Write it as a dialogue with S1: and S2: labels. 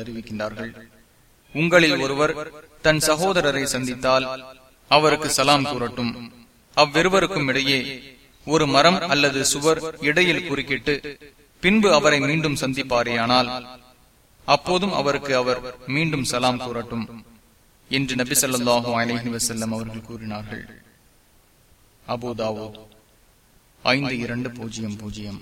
S1: அறிவிக்கின்றார்கள் உங்களில் ஒருவர் தன் சகோதரரை சந்தித்தால் அவருக்கு சலாம் கூறட்டும். அவ்விருவருக்கும் இடையே ஒரு மரம் அல்லது சுவர் இடையில் குறுக்கிட்டு பின்பு அவரை மீண்டும் சந்திப்பாரேயானால் அப்போதும் அவருக்கு அவர் மீண்டும் சலாம் கூறட்டும் என்று நபி சொல்லாஹு அலஹி வசல்லம் அவர்கள் கூறினார்கள். அபுதாவோ ஐந்து இரண்டு பூஜ்ஜியம் பூஜ்ஜியம்.